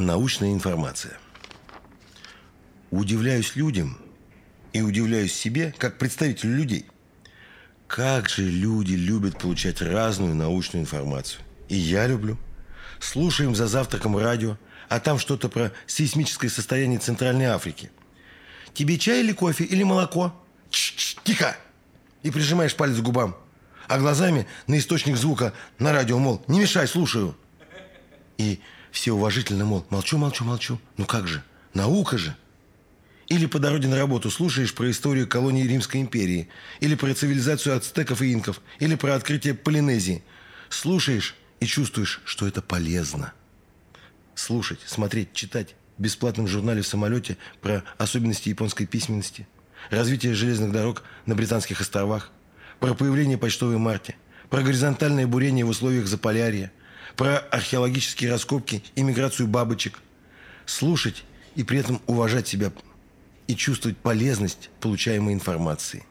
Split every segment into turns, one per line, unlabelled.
Научная информация. Удивляюсь людям и удивляюсь себе, как представителю людей. Как же люди любят получать разную научную информацию. И я люблю. Слушаем за завтраком радио, а там что-то про сейсмическое состояние Центральной Африки. Тебе чай или кофе, или молоко? Ч -ч, тихо! И прижимаешь палец к губам. А глазами на источник звука на радио, мол, не мешай, слушаю. И все уважительно, мол, молчу, молчу, молчу. Ну как же, наука же. Или по дороге на работу слушаешь про историю колонии Римской империи, или про цивилизацию ацтеков и инков, или про открытие Полинезии. Слушаешь и чувствуешь, что это полезно. Слушать, смотреть, читать в бесплатном журнале в самолете про особенности японской письменности, развитие железных дорог на Британских островах, про появление почтовой марки, про горизонтальное бурение в условиях Заполярья – про археологические раскопки и миграцию бабочек. Слушать и при этом уважать себя и чувствовать полезность получаемой информации.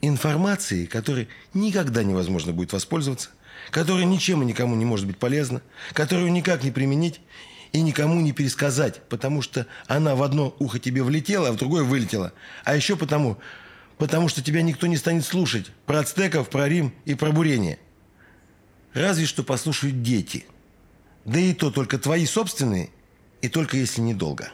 Информации, которой никогда невозможно будет воспользоваться, которая ничем и никому не может быть полезна, которую никак не применить и никому не пересказать, потому что она в одно ухо тебе влетела, а в другое вылетела. А еще потому, потому что тебя никто не станет слушать про ацтеков, про Рим и про бурение – Разве что послушают дети. Да и то только твои собственные, и только если недолго.